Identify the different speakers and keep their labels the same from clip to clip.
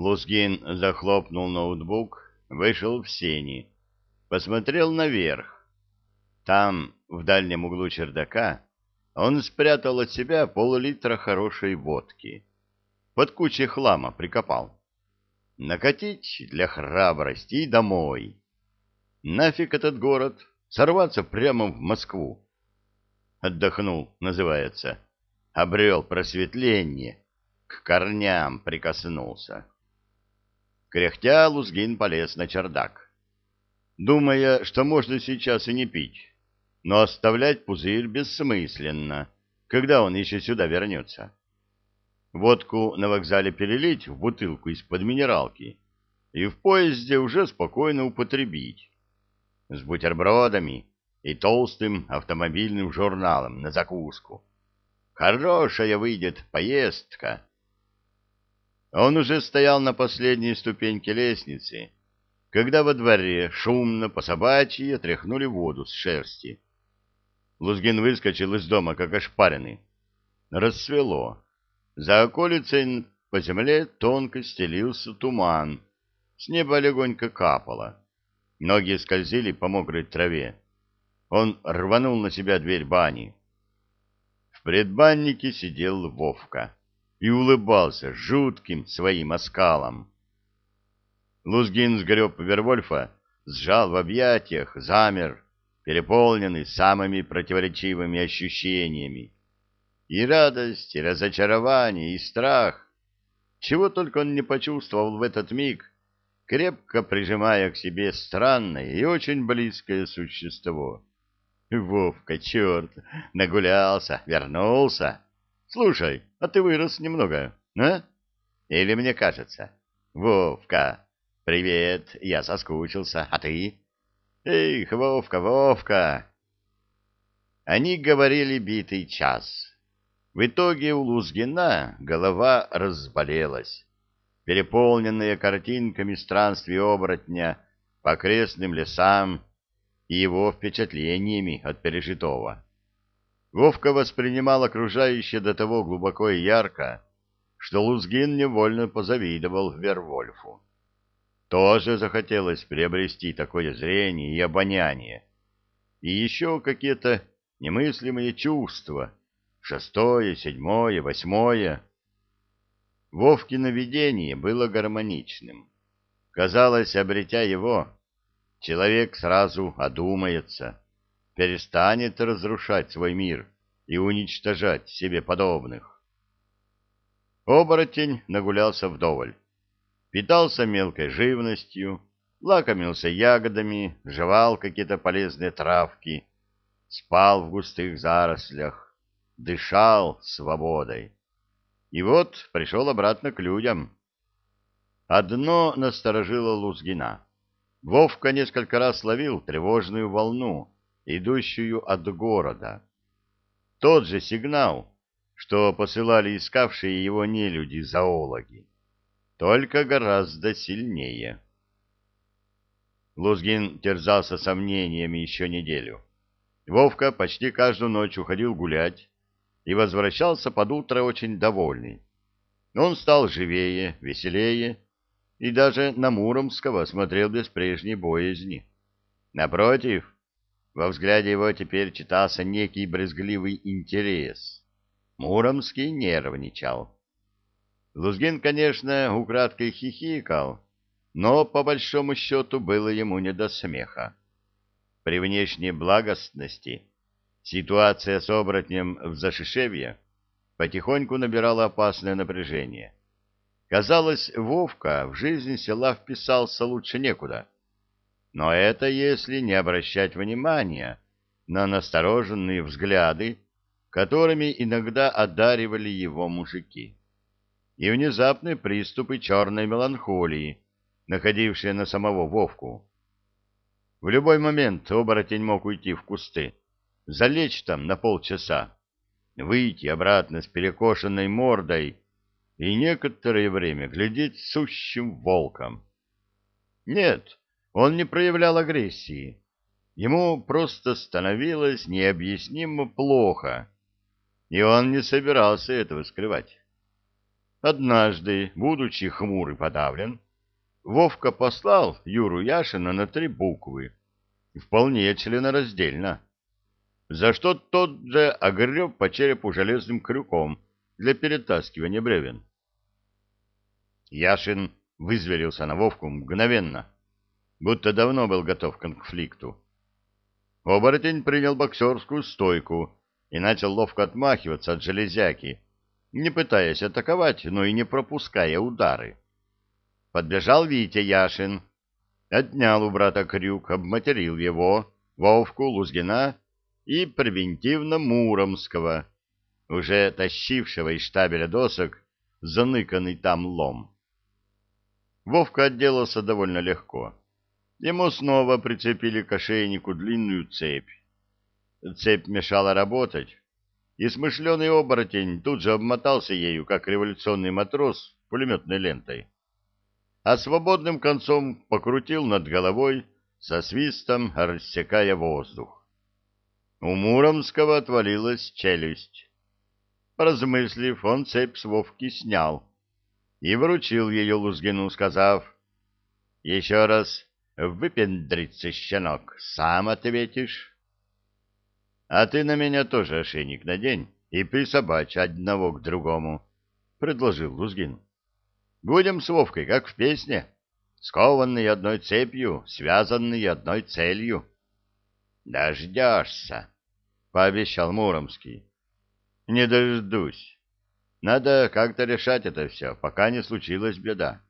Speaker 1: Лузгин захлопнул ноутбук, вышел в сени, посмотрел наверх. Там, в дальнем углу чердака, он спрятал от себя пол-литра хорошей водки. Под кучей хлама прикопал. Накатить для храбрости и домой. Нафиг этот город, сорваться прямо в Москву. Отдохнул, называется. Обрел просветление, к корням прикоснулся. Кряхтя, Лузгин полез на чердак, думая, что можно сейчас и не пить, но оставлять пузырь бессмысленно, когда он еще сюда вернется. Водку на вокзале перелить в бутылку из-под минералки и в поезде уже спокойно употребить. С бутербродами и толстым автомобильным журналом на закуску. Хорошая выйдет поездка. Он уже стоял на последней ступеньке лестницы, когда во дворе шумно по собачьи отряхнули воду с шерсти. Лузгин выскочил из дома, как ошпаренный. Рассвело. За околицей по земле тонко стелился туман. С неба легонько капало. Ноги скользили по мокрой траве. Он рванул на себя дверь бани. В предбаннике сидел Вовка и улыбался жутким своим оскалом. Лузгин сгреб Вервольфа, сжал в объятиях, замер, переполненный самыми противоречивыми ощущениями. И радость, и разочарование, и страх. Чего только он не почувствовал в этот миг, крепко прижимая к себе странное и очень близкое существо. Вовка, черт, нагулялся, вернулся. Слушай, а ты вырос немного, а? Или мне кажется? Вовка, привет, я соскучился, а ты? Эх, Вовка, Вовка. Они говорили битый час. В итоге у Лузгина голова разболелась, переполненная картинками странствий оборотня по окрестным лесам и его впечатлениями от пережитого. Вовка воспринимал окружающее до того глубоко и ярко, что Лузгин невольно позавидовал Вервольфу. Тоже захотелось приобрести такое зрение и обоняние. И еще какие-то немыслимые чувства. Шестое, седьмое, восьмое. Вовкино видение было гармоничным. Казалось, обретя его, человек сразу одумается, перестанет разрушать свой мир и уничтожать себе подобных. Оборотень нагулялся вдоволь, питался мелкой живностью, лакомился ягодами, жевал какие-то полезные травки, спал в густых зарослях, дышал свободой. И вот пришел обратно к людям. Одно насторожило Лузгина. Вовка несколько раз ловил тревожную волну, идущую от города. Тот же сигнал, что посылали искавшие его нелюди-зоологи, только гораздо сильнее. Лузгин терзался сомнениями еще неделю. Вовка почти каждую ночь уходил гулять и возвращался под утро очень довольный. Он стал живее, веселее и даже на Муромского смотрел без прежней боязни. Напротив, во взгляде его теперь читался некий брезгливый интерес. Муромский нервничал. Лузгин, конечно, украдкой хихикал, но по большому счету было ему не до смеха. При внешней благостности ситуация с оборотнем в Зашишевье потихоньку набирала опасное напряжение. Казалось, Вовка в жизнь села вписался лучше некуда. Но это если не обращать внимания на настороженные взгляды, которыми иногда одаривали его мужики, и внезапные приступы черной меланхолии, находившие на самого Вовку. В любой момент оборотень мог уйти в кусты, залечь там на полчаса, выйти обратно с перекошенной мордой и некоторое время глядеть сущим волком. Нет, он не проявлял агрессии. Ему просто становилось необъяснимо плохо, и он не собирался этого скрывать. Однажды, будучи хмур и подавлен, Вовка послал Юру Яшина на три буквы, вполне членораздельно, за что тот же огреб по черепу железным крюком для перетаскивания бревен. Яшин вызверился на Вовку мгновенно, будто давно был готов к конфликту. Оборотень принял боксерскую стойку и начал ловко отмахиваться от железяки, не пытаясь атаковать, но и не пропуская удары. Подбежал Витя Яшин, отнял у брата крюк, обматерил его, Вовку, Лузгина и превентивно Муромского, уже тащившего из штабеля досок заныканный там лом. Вовка отделался довольно легко. Ему снова прицепили к ошейнику длинную цепь. Цепь мешала работать, и смышленый оборотень тут же обмотался ею, как революционный матрос, пулеметной лентой. А свободным концом покрутил над головой, со свистом рассекая воздух. У Муромского отвалилась челюсть. Поразмыслив, он цепь с Вовки снял и вручил ее Лузгину, сказав, «Еще раз выпендриться, щенок, сам ответишь». А ты на меня тоже ошейник надень и присобачь одного к другому, — предложил Лузгин. Будем с Вовкой, как в песне, скованные одной цепью, связанные одной целью. — Дождешься, — пообещал Муромский. — Не дождусь. Надо как-то решать это все, пока не случилась беда.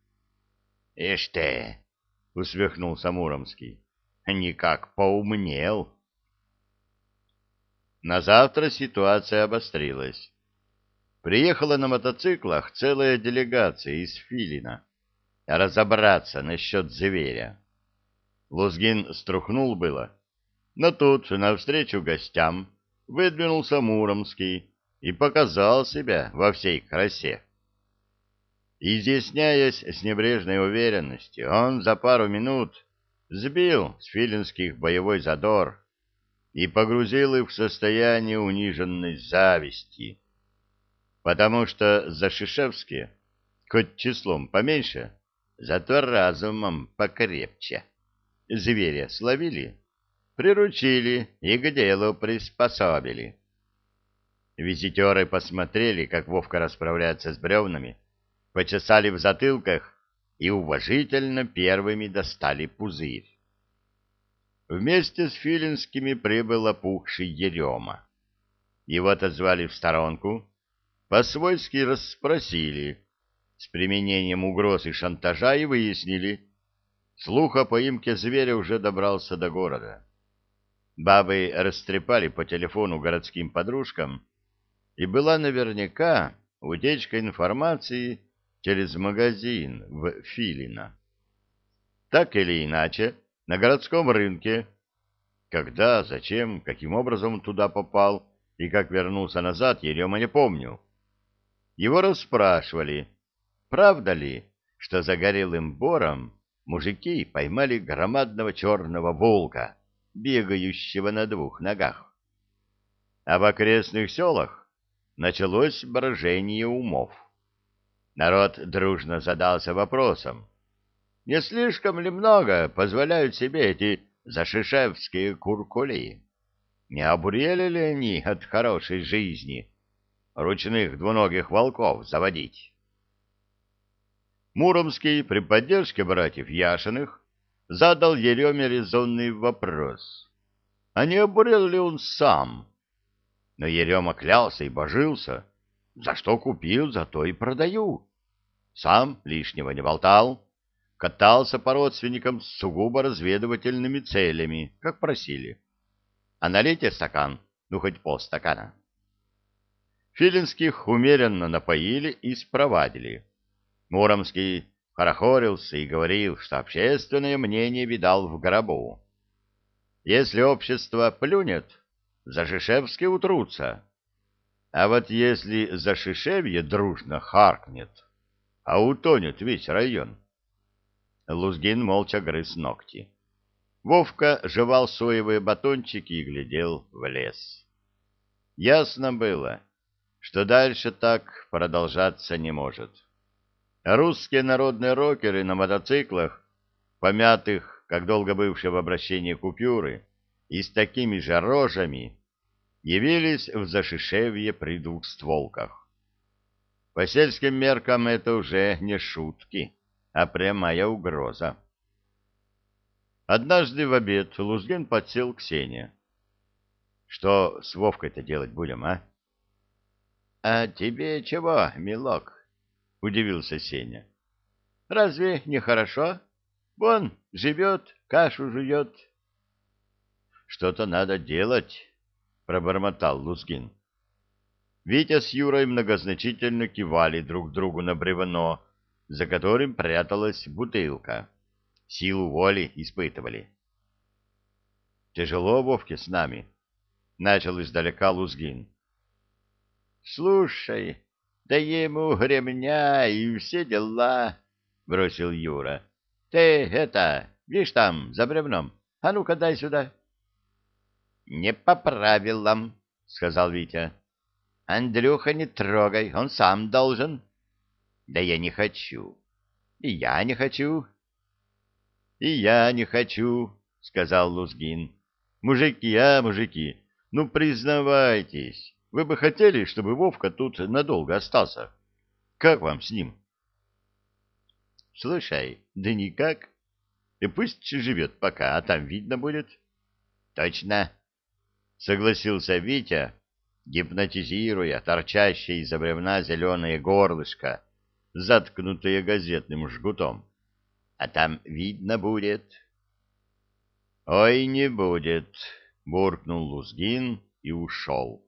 Speaker 1: — Ишь ты, — усмехнулся Муромский, — никак поумнел. — на завтра ситуация обострилась. Приехала на мотоциклах целая делегация из Филина. Разобраться насчет зверя. Лузгин струхнул было, но тут, навстречу гостям, выдвинулся Муромский и показал себя во всей красе. Изъясняясь с небрежной уверенностью, он за пару минут сбил с филинских боевой задор, и погрузил их в состояние униженной зависти, потому что Зашишевские, хоть числом поменьше, зато разумом покрепче. Зверя словили, приручили и к делу приспособили. Визитеры посмотрели, как Вовка расправляется с бревнами, почесали в затылках и уважительно первыми достали пузырь. Вместе с Филинскими прибыл опухший Ерема. Его отозвали в сторонку, по-свойски расспросили, с применением угроз и шантажа и выяснили, слух о поимке зверя уже добрался до города. Бабы растрепали по телефону городским подружкам, и была наверняка утечка информации через магазин в Филино. Так или иначе, на городском рынке. Когда, зачем, каким образом туда попал и как вернулся назад, Ерема не помнил. Его расспрашивали, правда ли, что за горелым бором мужики поймали громадного черного волка, бегающего на двух ногах. А в окрестных селах началось брожение умов. Народ дружно задался вопросом, не слишком ли много позволяют себе эти зашишевские куркули? Не обурели ли они от хорошей жизни ручных двуногих волков заводить? Муромский при поддержке братьев Яшиных задал Ереме резонный вопрос. А не обурел ли он сам? Но Ерема клялся и божился. За что купил, за то и продаю. Сам лишнего не болтал катался по родственникам с сугубо разведывательными целями, как просили. А налейте стакан, ну хоть полстакана. Филинских умеренно напоили и спровадили. Муромский хорохорился и говорил, что общественное мнение видал в гробу. Если общество плюнет, за Шишевски утрутся. А вот если за Шишевье дружно харкнет, а утонет весь район, Лузгин молча грыз ногти. Вовка жевал соевые батончики и глядел в лес. Ясно было, что дальше так продолжаться не может. Русские народные рокеры на мотоциклах, помятых, как долго бывшие в обращении купюры, и с такими же рожами, явились в Зашишевье при двухстволках. По сельским меркам это уже не шутки, а прямая угроза. Однажды в обед Лузгин подсел к Сене. — Что с Вовкой-то делать будем, а? — А тебе чего, милок? — удивился Сеня. — Разве не хорошо? Вон, живет, кашу жует. — Что-то надо делать, — пробормотал Лузгин. Витя с Юрой многозначительно кивали друг другу на бревно, за которым пряталась бутылка. Силу воли испытывали. «Тяжело Вовке с нами», — начал издалека Лузгин. «Слушай, да ему ремня и все дела», — бросил Юра. «Ты это, видишь там, за бревном, а ну-ка дай сюда». «Не по правилам», — сказал Витя. «Андрюха, не трогай, он сам должен». «Да я не хочу». «И я не хочу». «И я не хочу», — сказал Лузгин. «Мужики, а, мужики, ну признавайтесь, вы бы хотели, чтобы Вовка тут надолго остался? Как вам с ним?» «Слушай, да никак. И пусть живет пока, а там видно будет». «Точно», — согласился Витя, гипнотизируя торчащее из-за бревна зеленое горлышко, заткнутое газетным жгутом а там видно будет. — Ой, не будет, — буркнул Лузгин и ушел.